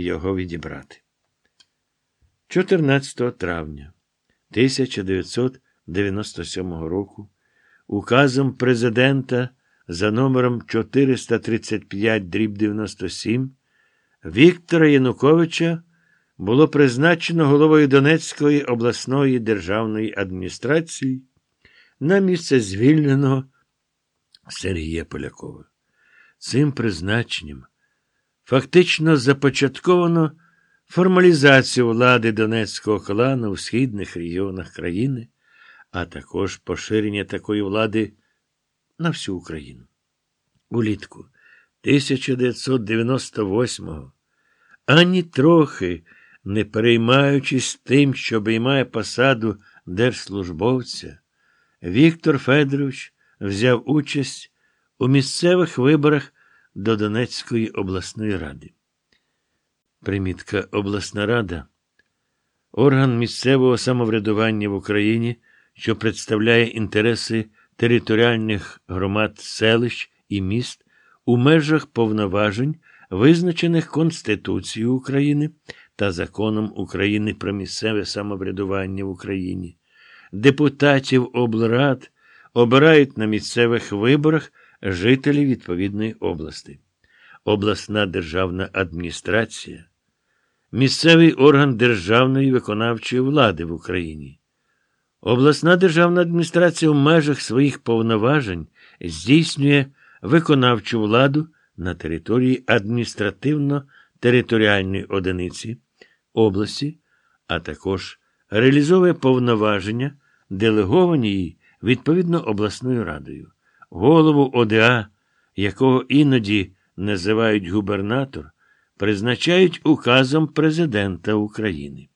його відібрати. 14 травня 1997 року указом президента за номером 435 дріб 97 Віктора Януковича було призначено головою Донецької обласної державної адміністрації на місце звільненого Сергія Полякова. Цим призначенням фактично започатковано формалізацію влади Донецького клану у східних регіонах країни, а також поширення такої влади на всю Україну. Улітку 1998-го ані трохи не переймаючись тим, що обіймає посаду держслужбовця, Віктор Федорович взяв участь у місцевих виборах до Донецької обласної ради. Примітка обласна рада орган місцевого самоврядування в Україні, що представляє інтереси територіальних громад селищ і міст у межах повноважень, визначених Конституцією України та законом України про місцеве самоврядування в Україні. Депутатів облрад обирають на місцевих виборах жителі відповідної області. Обласна державна адміністрація, місцевий орган державної виконавчої влади в Україні. Обласна державна адміністрація в межах своїх повноважень здійснює виконавчу владу на території адміністративно-територіальної одиниці області, а також реалізовує повноваження, делеговані їй відповідно обласною радою. Голову ОДА, якого іноді називають губернатор, призначають указом Президента України.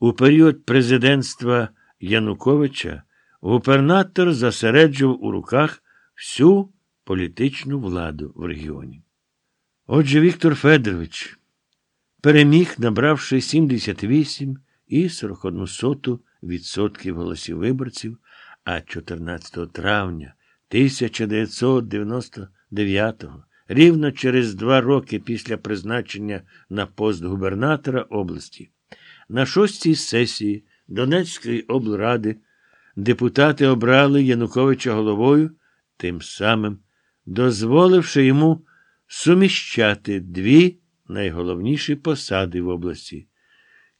У період президентства Януковича губернатор засереджував у руках всю політичну владу в регіоні. Отже, Віктор Федорович переміг, набравши 78 і 41 соту відсотків голосів виборців, а 14 травня 1999-го, рівно через два роки після призначення на пост губернатора області, на шостій сесії Донецької облради депутати обрали Януковича головою, тим самим дозволивши йому суміщати дві найголовніші посади в області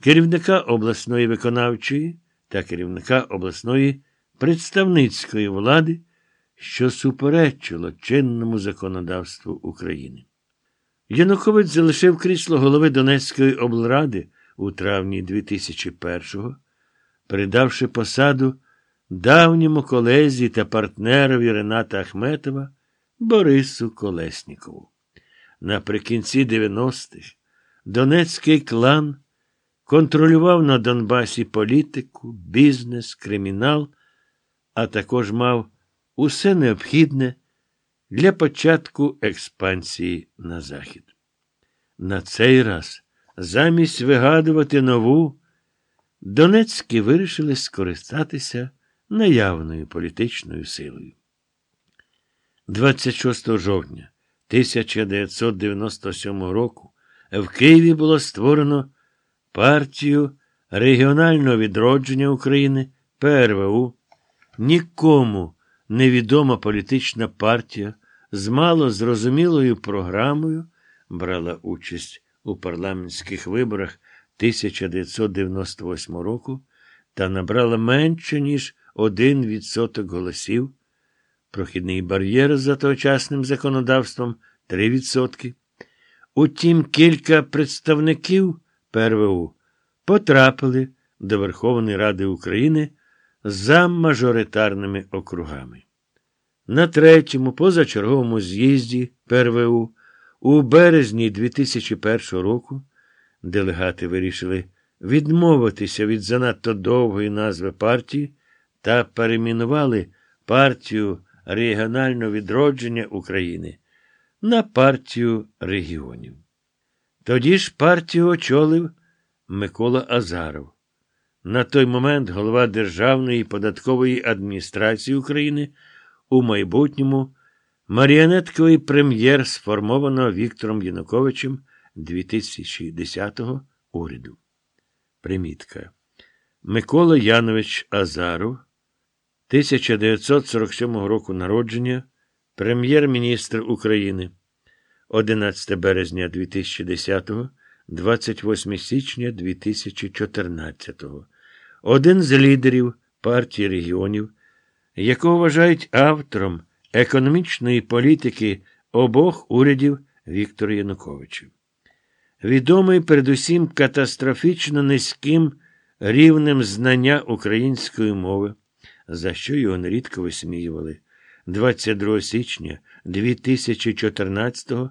керівника обласної виконавчої та керівника обласної представницької влади, що суперечило чинному законодавству України. Янукович залишив крісло голови Донецької облради у травні 2001-го, передавши посаду давньому колезі та партнерові Рената Ахметова Борису Колеснікову. Наприкінці 90-х Донецький клан контролював на Донбасі політику, бізнес, кримінал, а також мав усе необхідне для початку експансії на захід. На цей раз, замість вигадувати нову, Донецькі вирішили скористатися наявною політичною силою. 26 жовтня 1997 року в Києві було створено партію регіонального відродження України ПРВУ. Нікому невідома політична партія з мало зрозумілою програмою брала участь у парламентських виборах 1998 року та набрала менше, ніж 1% голосів. Прохідний бар'єр за тогочасним законодавством 3%. Утім, кілька представників ПРВУ потрапили до Верховної Ради України за мажоритарними округами. На третьому позачерговому з'їзді ПРВУ у березні 2001 року делегати вирішили відмовитися від занадто довгої назви партії та перейменували партію регіонального відродження України на партію регіонів. Тоді ж партію очолив Микола Азаров. На той момент голова Державної податкової адміністрації України у майбутньому маріонетковий прем'єр, сформованого Віктором Януковичем 2010-го уряду. Примітка. Микола Янович Азаров, 1947 року народження, прем'єр-міністр України, 11 березня 2010, 28 січня 2014, один з лідерів партії регіонів, якого вважають автором економічної політики обох урядів Віктора Януковича. Відомий передусім катастрофічно низьким рівнем знання української мови, за що його нерідко висміювали, 22 січня 2014-го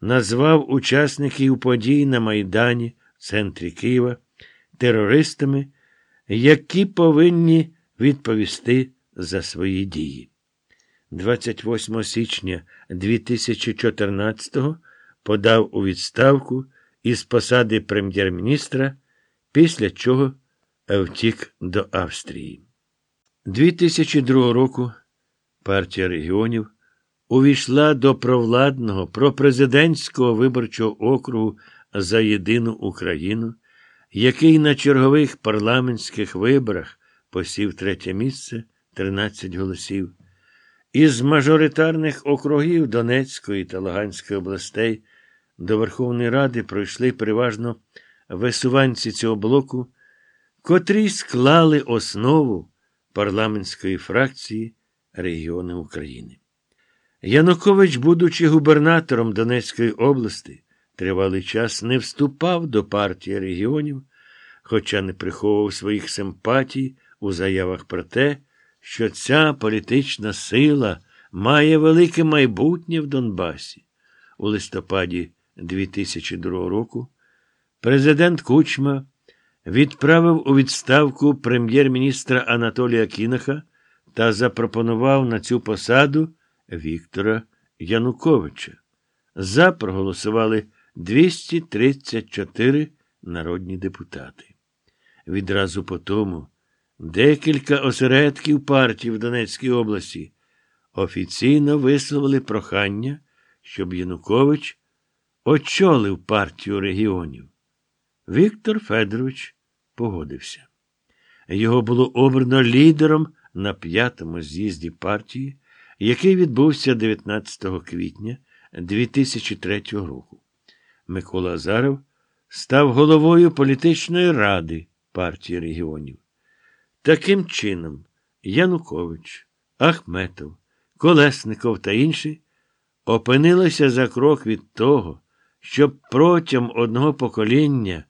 назвав учасників подій на Майдані в центрі Києва терористами, які повинні відповісти за свої дії. 28 січня 2014-го подав у відставку із посади прем'єр-міністра, після чого втік до Австрії. 2002 року партія регіонів увійшла до провладного пропрезидентського виборчого округу за єдину Україну, який на чергових парламентських виборах посів третє місце 13 голосів. Із мажоритарних округів Донецької та Луганської областей до Верховної Ради пройшли переважно висуванці цього блоку, котрі склали основу парламентської фракції регіони України. Янукович, будучи губернатором Донецької області, тривалий час не вступав до партії регіонів, хоча не приховував своїх симпатій у заявах про те, що ця політична сила має велике майбутнє в Донбасі. У листопаді 2002 року президент Кучма відправив у відставку прем'єр-міністра Анатолія Кінаха та запропонував на цю посаду Віктора Януковича. За проголосували 234 народні депутати. Відразу по тому декілька осередків партії в Донецькій області офіційно висловили прохання, щоб Янукович очолив партію регіонів. Віктор Федорович погодився. Його було обрано лідером на п'ятому з'їзді партії, який відбувся 19 квітня 2003 року. Микола Азаров став головою політичної ради партії регіонів. Таким чином, Янукович, Ахметов, Колесников та інші опинилися за крок від того, щоб протягом одного покоління